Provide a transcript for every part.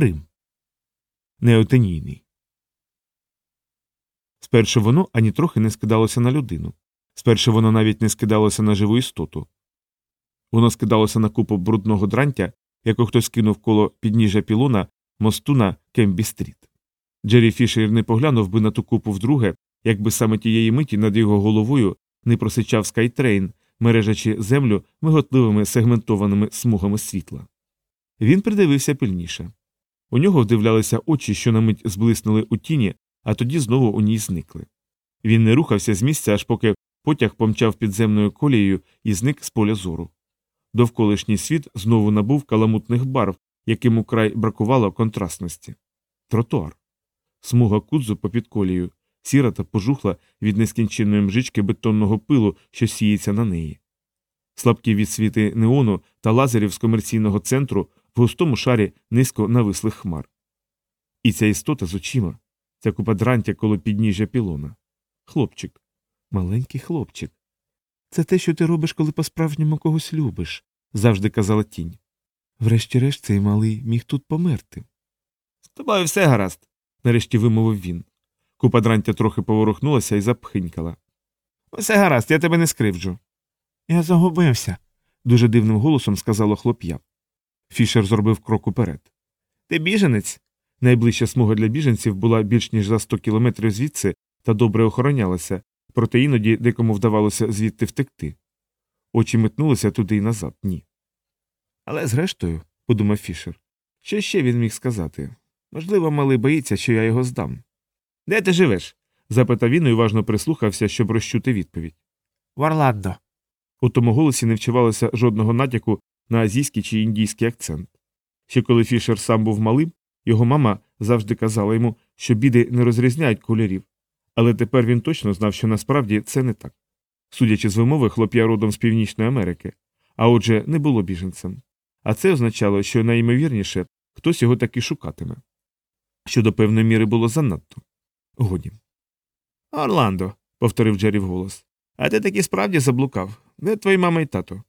Рим. Неотенія. Спершу воно ані трохи не скидалося на людину. Спершу воно навіть не скидалося на живу істоту. Воно скидалося на купу брудного дрантя, яку хтось кинув коло підніжжя пілона мосту на Кембі-стріт. Джері Фішер не поглянув би на ту купу вдруге, якби саме тієї миті над його головою не просичав скайтрейн, мережачи землю миготливими сегментованими смугами світла. Він придивився пильніше. У нього вдивлялися очі, що на мить зблиснули у тіні, а тоді знову у ній зникли. Він не рухався з місця, аж поки потяг помчав підземною колією і зник з поля зору. Довколишній світ знову набув каламутних барв, яким украй бракувало контрастності. Тротуар. Смуга кудзу попід колією, сіра та пожухла від нескінченної мжички бетонного пилу, що сіється на неї. Слабкі відсвіти неону та лазерів з комерційного центру в густому шарі низько навислих хмар. І ця істота з очима, ця купа дрантя коло підніжжя пілона. Хлопчик, маленький хлопчик. Це те, що ти робиш, коли по-справжньому когось любиш, завжди казала тінь. Врешті-решт цей малий міг тут померти. З тобою все гаразд, нарешті вимовив він. Купа дрантя трохи поворухнулася і запхинькала. Все гаразд, я тебе не скривджу. Я загубився, дуже дивним голосом сказало хлоп'я. Фішер зробив крок уперед. Ти біженець? Найближча смуга для біженців була більш ніж за 100 кілометрів звідси та добре охоронялася, проте іноді декому вдавалося звідти втекти. Очі метнулися туди і назад, ні. Але зрештою, подумав Фішер, що ще він міг сказати? Можливо, малий боїться, що я його здам. Де ти живеш? запитав він і уважно прислухався, щоб розчути відповідь. В Орландо. У тому голосі не вчувалося жодного натяку на азійський чи індійський акцент. Ще коли Фішер сам був малим, його мама завжди казала йому, що біди не розрізняють кольорів, але тепер він точно знав, що насправді це не так. Судячи з вимови, хлоп'я родом з Північної Америки, а отже, не було біженцем. А це означало, що найімовірніше хтось його таки шукатиме. Що до певної міри було занадто. Годі. Орландо, повторив Джері вголос. А ти таки справді заблукав. Де твої мама і тато?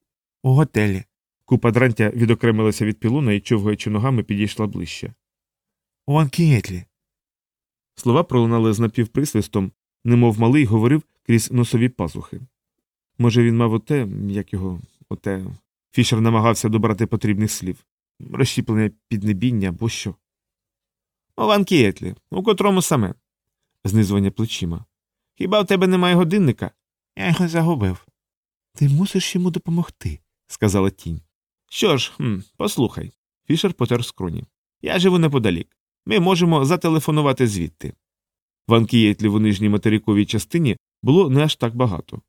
У готелі. Купа дрантя відокремилася від пілуна і, човгаючи ногами, підійшла ближче. У Анкієтлі. Слова пролунали з напівприсвистом, немов малий говорив крізь носові пазухи. Може, він мав оте, як його, оте. Фішер намагався добрати потрібних слів розщіплене піднебіння або що. У Ванкієтлі, у котрому саме. Знизування плечима. Хіба в тебе немає годинника? Я його загубив. Ти мусиш йому допомогти, сказала тінь. Що ж, хм, послухай. Фішер потер скроні. Я живу неподалік. Ми можемо зателефонувати звідти. В Анкієтлі в нижній материковій частині було не аж так багато.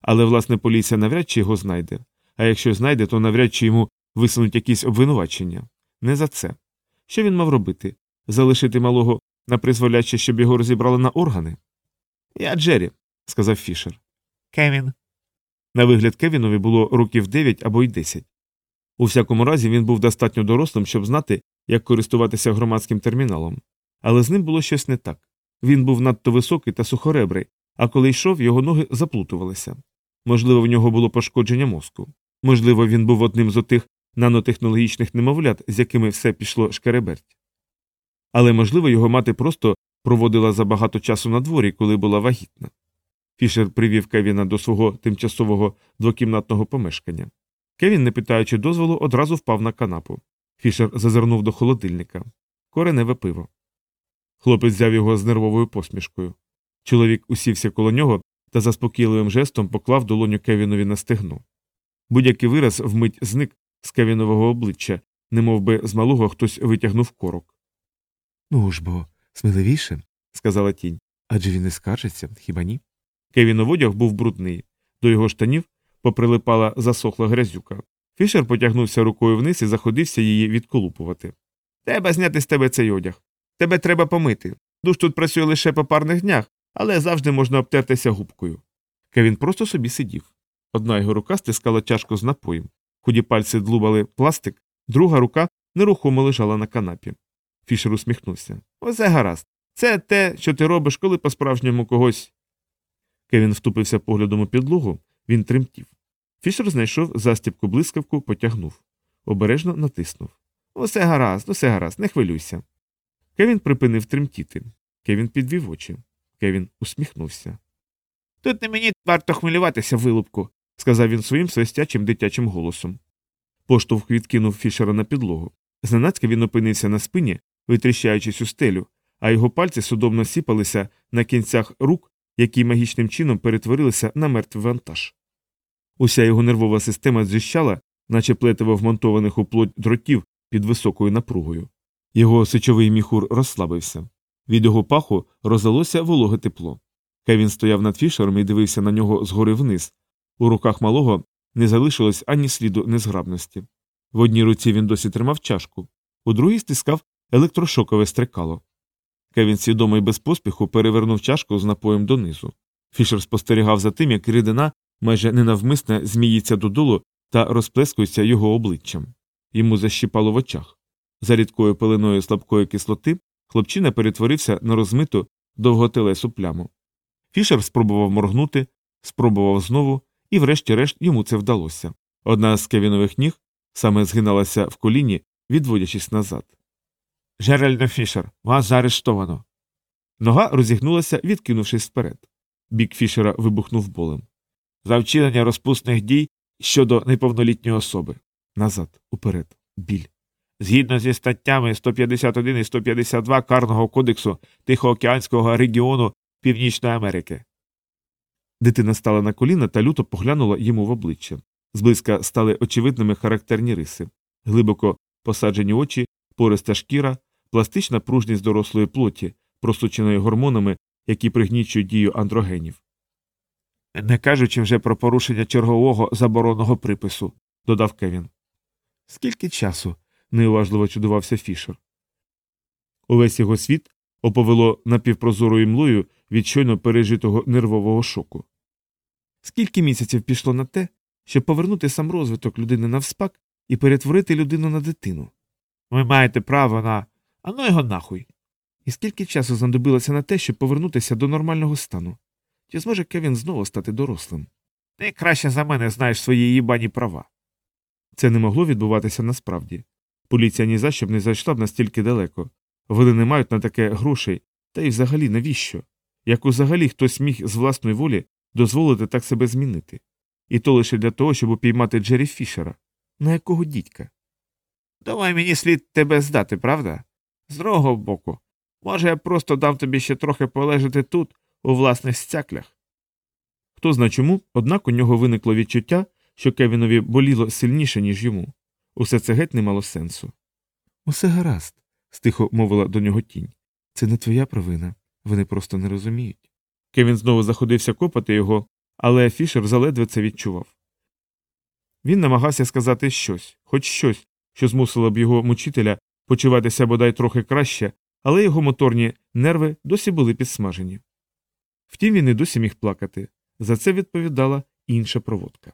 Але, власне, поліція навряд чи його знайде, а якщо знайде, то навряд чи йому висунуть якісь обвинувачення. Не за це. Що він мав робити? Залишити малого на призволяче, щоб його розібрали на органи? Я Джері, сказав Фішер. Кевін. На вигляд Кевінові було років 9 або й 10. У всякому разі, він був достатньо дорослим, щоб знати, як користуватися громадським терміналом. Але з ним було щось не так. Він був надто високий та сухоребрий, а коли йшов, його ноги заплутувалися. Можливо, в нього було пошкодження мозку. Можливо, він був одним з отих нанотехнологічних немовлят, з якими все пішло шкереберть. Але, можливо, його мати просто проводила забагато часу на дворі, коли була вагітна. Фішер привів Кевіна до свого тимчасового двокімнатного помешкання. Кевін, не питаючи дозволу, одразу впав на канапу. Фішер зазирнув до холодильника. Кореневе пиво. Хлопець взяв його з нервовою посмішкою. Чоловік усівся коло нього та заспокійливим жестом поклав долоню Кевінові на стегно. Будь-який вираз вмить зник з Кевінового обличчя, немов би з малого хтось витягнув корок. Ну ж бо, сміливіше, сказала тінь. адже він не скаржиться, хіба ні? Кевінов одяг був брудний. До його штанів поприлипала засохла грязюка. Фішер потягнувся рукою вниз і заходився її відколупувати. Треба зняти з тебе цей одяг. Тебе треба помити. Душ тут працює лише по парних днях, але завжди можна обтертися губкою. Кевін просто собі сидів. Одна його рука стискала чашку з напоєм, худі пальці длубали пластик, друга рука нерухомо лежала на канапі. Фішер усміхнувся. Оце гаразд. Це те, що ти робиш, коли по справжньому когось. Кевін втупився поглядом у підлогу, він тремтів. Фішер знайшов застібку блискавку, потягнув. Обережно натиснув. Усе гаразд, усе гаразд, не хвилюйся. Кевін припинив тремтіти. Кевін підвів очі. Кевін усміхнувся. Тут не мені варто хвилюватися, вилупку, сказав він своїм свистячим дитячим голосом. Поштовх відкинув фішера на підлогу. Зненацька він опинився на спині, витріщаючись у стелю, а його пальці судомно сіпалися на кінцях рук, які магічним чином перетворилися на мертвий вантаж. Уся його нервова система зіщала, наче плетиво вмонтованих у плоть дротів під високою напругою. Його сичовий міхур розслабився. Від його паху розлилося вологе тепло. Кевін стояв над фішером і дивився на нього згори вниз. У руках малого не залишилось ані сліду незграбності. В одній руці він досі тримав чашку, у другій стискав електрошокове стрекало. Кевін свідомо і без поспіху перевернув чашку з напоєм донизу. Фішер спостерігав за тим, як рідина майже ненавмисне зміїться додолу та розплескується його обличчям. Йому защіпало в очах. За рідкою пеленою слабкої кислоти хлопчина перетворився на розмиту довготелесу пляму. Фішер спробував моргнути, спробував знову, і, врешті-решт, йому це вдалося. Одна з кевінових ніг саме згиналася в коліні, відводячись назад. Джеральдо Фішер, вас заарештовано. Нога розігнулася, відкинувшись вперед. Бік Фішера вибухнув болем. За вчинення розпусних дій щодо неповнолітньої особи. Назад, уперед, біль. Згідно зі статтями 151 і 152 Карного кодексу Тихоокеанського регіону Північної Америки. Дитина стала на коліна та люто поглянула йому в обличчя. Зблизька стали очевидними характерні риси, глибоко посаджені очі, пориста шкіра, пластична пружність дорослої плоті, просученої гормонами, які пригнічують дію андрогенів. Не кажучи вже про порушення чергового заборонного припису, додав Кевін. Скільки часу? неуважливо чудувався Фішер. Увесь його світ оповело напівпрозорою млою від щойно пережитого нервового шоку. Скільки місяців пішло на те, щоб повернути сам розвиток людини навспак і перетворити людину на дитину? Ви маєте право на. А ну його нахуй. І скільки часу знадобилося на те, щоб повернутися до нормального стану? Чи зможе Кевін знову стати дорослим? Ти краще за мене знаєш свої їбані права. Це не могло відбуватися насправді. Поліція ні за що б не зайшла б настільки далеко. Вони не мають на таке грошей, та й взагалі навіщо? Як взагалі хтось міг з власної волі дозволити так себе змінити? І то лише для того, щоб упіймати Джері Фішера. На якого дідька? Думаю, мені слід тебе здати, правда? З другого боку. Може, я просто дав тобі ще трохи полежати тут, у власних стяклях. Хто зна чому, однак у нього виникло відчуття, що Кевінові боліло сильніше, ніж йому. Усе це геть не мало сенсу. Усе гаразд, стихо мовила до нього тінь. Це не твоя провина. Вони просто не розуміють. Кевін знову заходився копати його, але Фішер заледве це відчував. Він намагався сказати щось, хоч щось, що змусило б його мучителя почуватися бодай трохи краще, але його моторні нерви досі були підсмажені. Втім, він і досі міг плакати. За це відповідала інша проводка.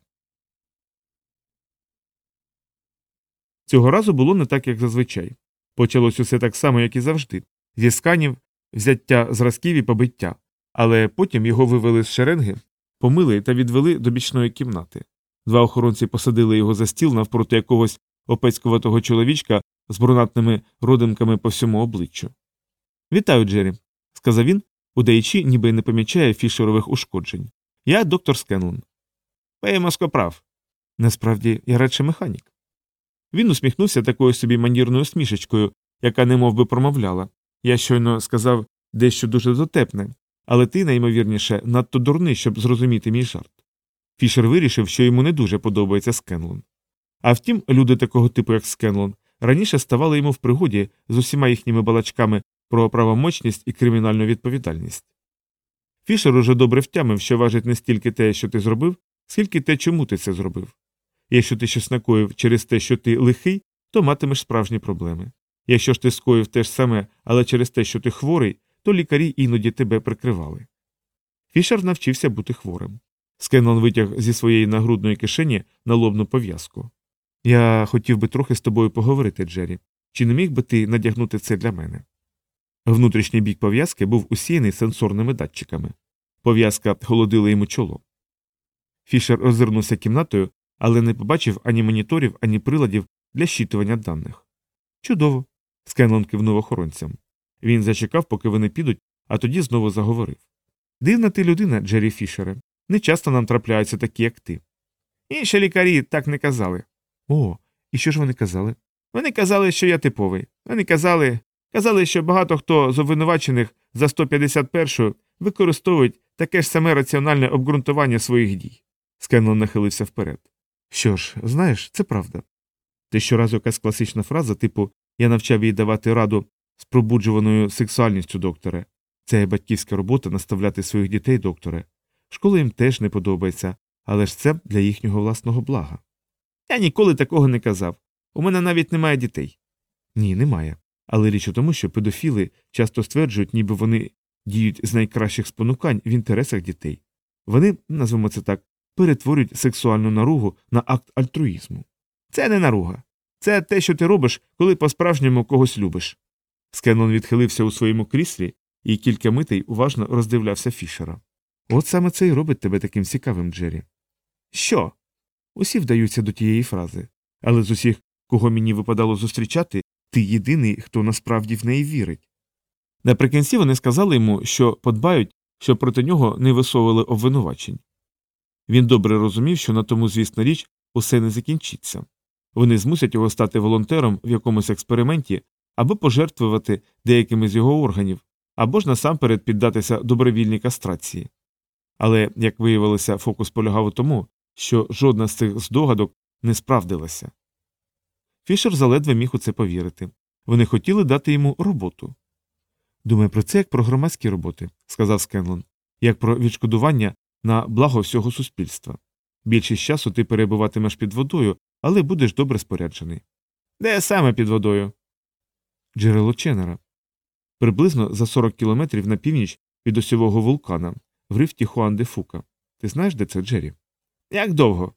Цього разу було не так, як зазвичай. Почалось усе так само, як і завжди, зі сканів, взяття зразків і побиття, але потім його вивели з шеренги, помили та відвели до бічної кімнати. Два охоронці посадили його за стіл навпроти якогось опецькуватого чоловічка з брунатними родинками по всьому обличчю. Вітаю, Джері, сказав він, удаючи, ніби й не помічає фішерових ушкоджень. Я доктор Скенлон. Пеймоскоправ. Насправді, я радше механік. Він усміхнувся такою собі манірною смішечкою, яка немов би промовляла. Я щойно сказав дещо дуже дотепне, але ти, найімовірніше, надто дурний, щоб зрозуміти мій жарт. Фішер вирішив, що йому не дуже подобається Скенлон. А втім, люди такого типу, як Скенлон, раніше ставали йому в пригоді з усіма їхніми балачками про правомочність і кримінальну відповідальність. Фішер уже добре втямив, що важить не стільки те, що ти зробив, скільки те, чому ти це зробив. Якщо ти щось накоїв через те, що ти лихий, то матимеш справжні проблеми. Якщо ж ти скоїв те ж саме, але через те, що ти хворий, то лікарі іноді тебе прикривали. Фішер навчився бути хворим. Скенлон витяг зі своєї нагрудної кишені налобну пов'язку. Я хотів би трохи з тобою поговорити, Джері. Чи не міг би ти надягнути це для мене? Внутрішній бік пов'язки був усіяний сенсорними датчиками. Пов'язка холодила йому чоло. Фішер озирнувся кімнатою, але не побачив ані моніторів, ані приладів для щитування даних. Чудово. Скенлон кивнув охоронцям. Він зачекав, поки вони підуть, а тоді знову заговорив. Дивна ти людина, Джері Фішере. Не часто нам трапляються такі, як ти. Інші лікарі так не казали. О, і що ж вони казали? Вони казали, що я типовий. Вони казали, казали, що багато хто з обвинувачених за 151 використовують таке ж саме раціональне обґрунтування своїх дій. Скенлон нахилився вперед. Що ж, знаєш, це правда. Ти щоразу якась класична фраза, типу я навчав їй давати раду з пробуджуваною сексуальністю, докторе. Це батьківська робота наставляти своїх дітей, докторе. Школа їм теж не подобається, але ж це для їхнього власного блага. Я ніколи такого не казав. У мене навіть немає дітей. Ні, немає. Але річ у тому, що педофіли часто стверджують, ніби вони діють з найкращих спонукань в інтересах дітей. Вони, назвемо це так, перетворюють сексуальну наругу на акт альтруїзму. Це не наруга. Це те, що ти робиш, коли по-справжньому когось любиш. Скенлон відхилився у своєму кріслі і кілька митей уважно роздивлявся Фішера. От саме це і робить тебе таким цікавим, Джері. Що? Усі вдаються до тієї фрази, але з усіх, кого мені випадало зустрічати, ти єдиний, хто насправді в неї вірить. Наприкінці вони сказали йому, що подбають, щоб проти нього не висовували обвинувачень. Він добре розумів, що на тому, звісна річ, усе не закінчиться. Вони змусять його стати волонтером в якомусь експерименті або пожертвувати деякими з його органів, або ж насамперед піддатися добровільній кастрації. Але, як виявилося, фокус полягав у тому, що жодна з цих здогадок не справдилася. Фішер заледве міг у це повірити. Вони хотіли дати йому роботу. Думай про це як про громадські роботи, сказав Скенлон, як про відшкодування на благо всього суспільства. Більшість часу ти перебуватимеш під водою, але будеш добре споряджений. Де саме під водою? Джерело Ченнера. Приблизно за 40 кілометрів на північ від осьового вулкана, в рифті Хуан де Фука. Ти знаєш, де це Джері? Як довго?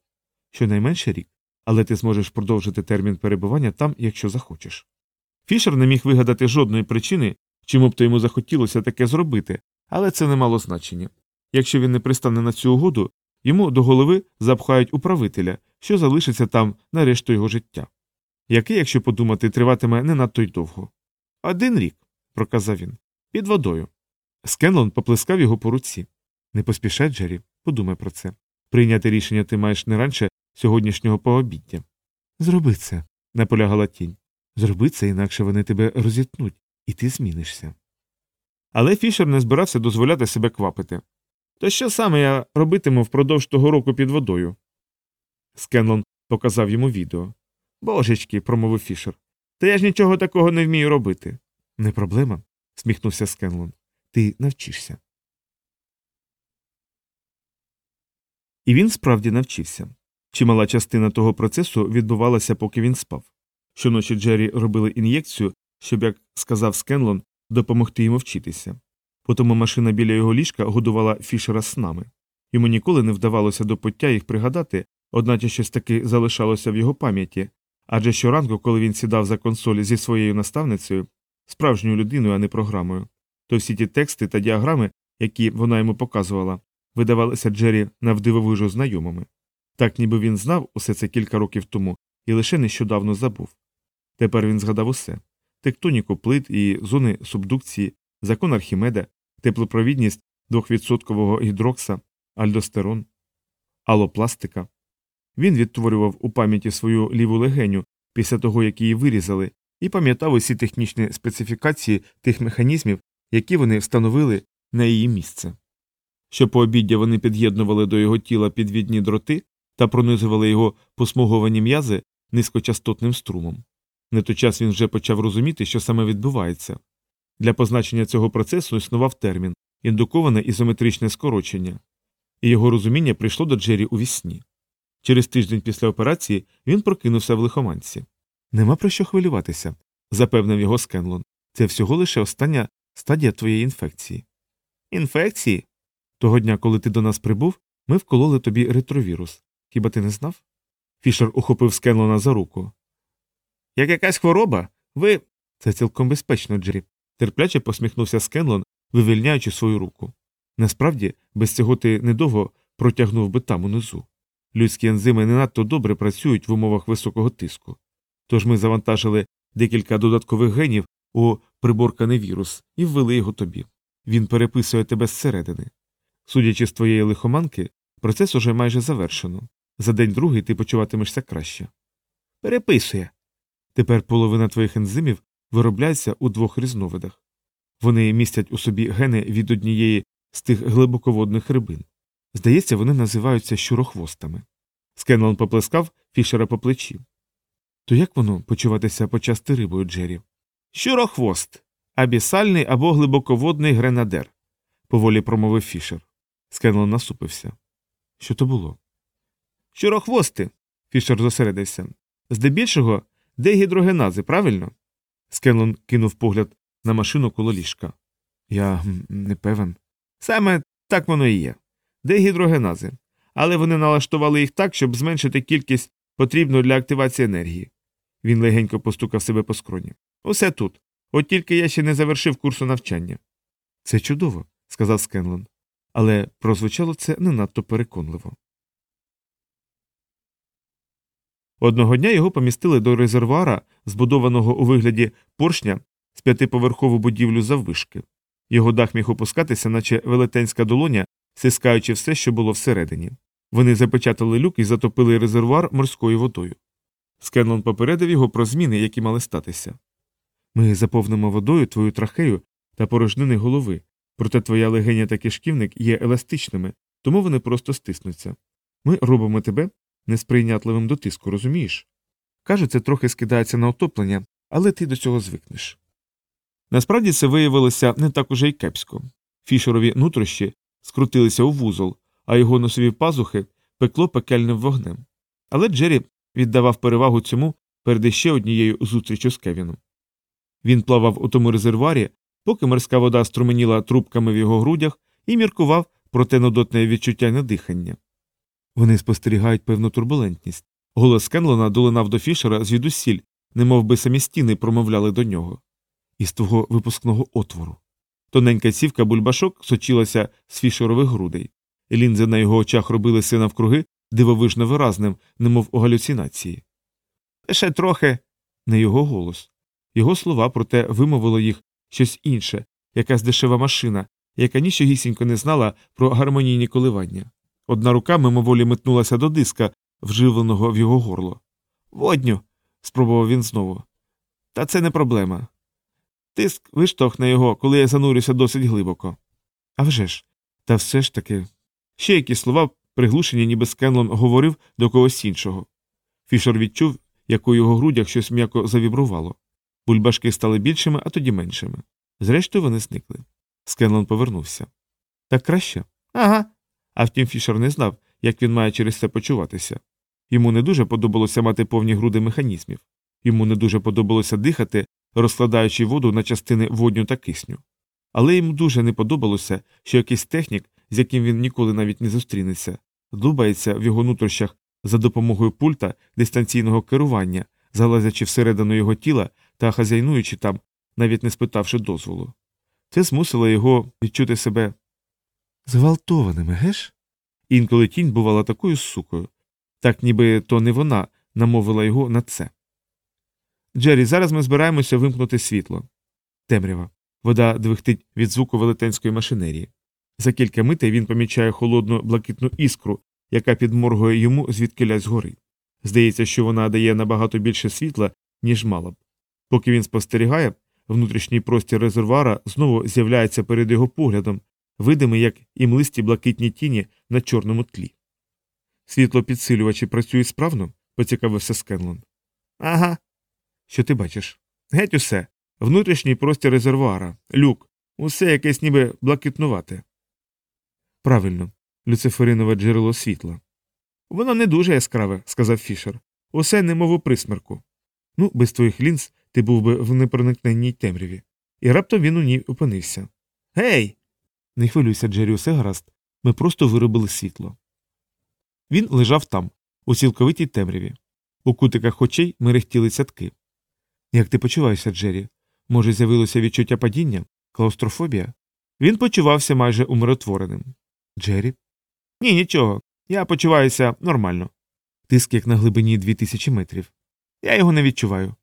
Щонайменше рік, але ти зможеш продовжити термін перебування там, якщо захочеш. Фішер не міг вигадати жодної причини, чому б то йому захотілося таке зробити, але це не мало значення. Якщо він не пристане на цю угоду, йому до голови запхають управителя, що залишиться там на решту його життя. Яке, якщо подумати, триватиме не надто й довго. Один рік, проказав він, під водою. Скенлон поплескав його по руці. Не поспішай, Джері, подумай про це. Прийняти рішення ти маєш не раніше сьогоднішнього пообіддя. Зроби це, наполягала тінь. Зроби це, інакше вони тебе розітнуть, і ти змінишся. Але Фішер не збирався дозволяти себе квапити. То що саме я робитиму впродовж того року під водою? Скенлон показав йому відео. Божечки, промовив Фішер. Та я ж нічого такого не вмію робити. Не проблема, сміхнувся Скенлон. Ти навчишся. І він справді навчився. Чимала частина того процесу відбувалася, поки він спав. Щоночі Джері робили ін'єкцію, щоб, як сказав Скенлон, допомогти йому вчитися. Потому машина біля його ліжка годувала Фішера снами. Йому ніколи не вдавалося до поття їх пригадати, одначе щось таки залишалося в його пам'яті, адже щоранку, коли він сідав за консоль зі своєю наставницею, справжньою людиною, а не програмою, то всі ті тексти та діаграми, які вона йому показувала, видавалися Джері навдивовижу знайомими. Так ніби він знав усе це кілька років тому і лише нещодавно забув. Тепер він згадав усе тектоніку плит і зони субдукції, закон Архімеда, теплопровідність 2% гідрокса, альдостерон, алопластика. Він відтворював у пам'яті свою ліву легеню після того, як її вирізали, і пам'ятав усі технічні специфікації тих механізмів, які вони встановили на її місце. Що по обіддя вони під'єднували до його тіла підвідні дроти та пронизували його посмуговані м'язи низькочастотним струмом. Не той час він вже почав розуміти, що саме відбувається. Для позначення цього процесу існував термін індуковане ізометричне скорочення, і його розуміння прийшло до Джері у вісні. Через тиждень після операції він прокинувся в лихоманці. Нема про що хвилюватися, запевнив його Скенлон. Це всього лише остання стадія твоєї інфекції. Інфекції? Того дня, коли ти до нас прибув, ми вкололи тобі ретровірус. Хіба ти не знав? Фішер ухопив Скенлона за руку. Як якась хвороба? Ви. Це цілком безпечно, Джері. терпляче посміхнувся Скенлон, вивільняючи свою руку. Насправді, без цього ти недовго протягнув би там унизу. Людські ензими не надто добре працюють в умовах високого тиску. Тож ми завантажили декілька додаткових генів у приборканий вірус і ввели його тобі. Він переписує тебе зсередини. Судячи з твоєї лихоманки, процес уже майже завершено. За день другий ти почуватимешся краще. Переписує. Тепер половина твоїх ензимів виробляється у двох різновидах. Вони містять у собі гени від однієї з тих глибоководних рибин. Здається, вони називаються щурохвостами. Скенлон поплескав Фішера по плечі. То як воно почуватися почасти рибою, Джері? Щурохвост. Абісальний або глибоководний гренадер, поволі промовив Фішер. Скенлон насупився. Що то було? Щурохвости. Фішер зосередився. Здебільшого дегідрогенази, правильно? Скенлон кинув погляд на машину коло ліжка. Я не певен. Саме так воно і є. Дегідрогенази. Але вони налаштували їх так, щоб зменшити кількість потрібну для активації енергії. Він легенько постукав себе по скроні. Усе тут. От тільки я ще не завершив курсу навчання. Це чудово, сказав Скенлон. Але прозвучало це не надто переконливо. Одного дня його помістили до резервуара, збудованого у вигляді поршня з п'ятиповерхову будівлю заввишки. Його дах міг опускатися, наче велетенська долоня, стискаючи все, що було всередині. Вони запечатали люк і затопили резервуар морською водою. Скенлон попередив його про зміни, які мали статися. Ми заповнимо водою твою трахею та порожнини голови, проте твоя легеня та кишківник є еластичними, тому вони просто стиснуться. Ми робимо тебе несприйнятливим до тиску, розумієш? Кажуть, це трохи скидається на отоплення, але ти до цього звикнеш. Насправді це виявилося не так уже й кепсько. Фішерові нутрощі скрутилися у вузол, а його носові пазухи пекло пекельним вогнем. Але Джері віддавав перевагу цьому перед іще однією зустрічю з Кевіном. Він плавав у тому резервуарі, поки морська вода струменіла трубками в його грудях і міркував про те нудотне відчуття надихання. Вони спостерігають певну турбулентність. Голос Кенлона долинав до Фішера звідусіль, немов би самі стіни промовляли до нього. Із твого випускного отвору. Тоненька цівка бульбашок сочилася з фішерових грудей. Лінзи на його очах робилися навкруги дивовижно виразним, немов у галюцинації. Ще трохи. Не його голос. Його слова, проте вимовило їх щось інше, якась дешева машина, яка нічогісінько не знала про гармонійні коливання. Одна рука мимоволі метнулася до диска, вживленого в його горло. Водню. спробував він знову. Та це не проблема. Тиск виштовхне його, коли я занурюся досить глибоко. А вже ж, та все ж таки. Ще якісь слова, приглушені, ніби Скенлон говорив до когось іншого. Фішер відчув, як у його грудях щось м'яко завібрувало. Бульбашки стали більшими, а тоді меншими. Зрештою, вони зникли. Скенлон повернувся. Так краще? Ага. А втім, Фішер не знав, як він має через це почуватися. Йому не дуже подобалося мати повні груди механізмів. Йому не дуже подобалося дихати, розкладаючи воду на частини водню та кисню. Але йому дуже не подобалося, що якийсь технік, з яким він ніколи навіть не зустрінеться, дубається в його нутрощах за допомогою пульта дистанційного керування, залазячи всередину його тіла та хазяйнуючи там, навіть не спитавши дозволу. Це змусило його відчути себе Зґвалтованими, геш? інколи тінь бувала такою сукою, так ніби то не вона намовила його на це. Джері, зараз ми збираємося вимкнути світло. Темрява. Вода двихтить від звуку велетенської машинерії. За кілька митей він помічає холодну блакитну іскру, яка підморгує йому звідкиля згори. Здається, що вона дає набагато більше світла, ніж мала б. Поки він спостерігає, внутрішній простір резервуара знову з'являється перед його поглядом, видимий, як і млисті блакитні тіні на чорному тлі. Світло підсилювачі працюють справно? поцікавився Скенлон. Ага. Що ти бачиш? Геть усе. Внутрішній простір резервуара, люк, усе якесь ніби блакитнувате. Правильно, люциферинове джерело світла. Воно не дуже яскраве, сказав Фішер. Усе немов у присмерку. Ну, без твоїх лінз ти був би в непроникненній темряві. І раптом він у ній опинився. Гей! Не хвилюйся, Джері, усе гаразд. Ми просто виробили світло. Він лежав там, у цілковитій темряві. У кутиках очей мерехтіли цятки. Як ти почуваєшся, Джері? Може, з'явилося відчуття падіння? Клаустрофобія? Він почувався майже умиротвореним. Джері? Ні, нічого. Я почуваюся нормально. Тиск як на глибині дві тисячі метрів. Я його не відчуваю.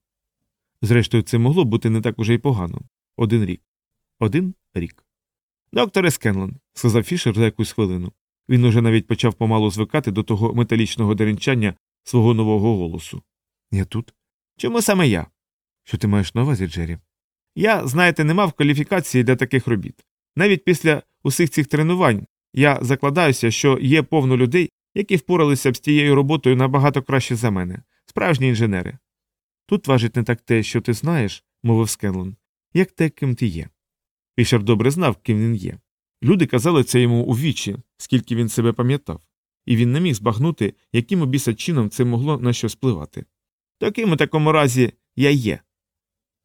Зрештою, це могло бути не так уже й погано. Один рік. Один рік. Докторе Скенлон, сказав Фішер за якусь хвилину. Він уже навіть почав помалу звикати до того металічного деренчання свого нового голосу. Я тут. Чому саме я? Що ти маєш на увазі, Джері? Я, знаєте, не мав кваліфікації для таких робіт. Навіть після усіх цих тренувань я закладаюся, що є повно людей, які впоралися б з тією роботою набагато краще за мене, справжні інженери. Тут важить не так те, що ти знаєш, мовив Скенлон, як те, ким ти є. Фішер добре знав, ким він є. Люди казали це йому у вічі, скільки він себе пам'ятав, і він не міг збагнути, яким обіса чином це могло на що спливати. Таким у такому разі я є.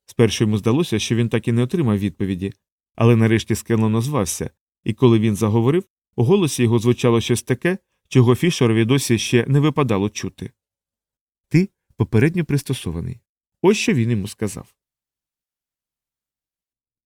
Спершу йому здалося, що він так і не отримав відповіді, але нарешті Скенлон озвався, і коли він заговорив, у голосі його звучало щось таке, чого Фішерові досі ще не випадало чути. Попередньо пристосований. Ось що він йому сказав.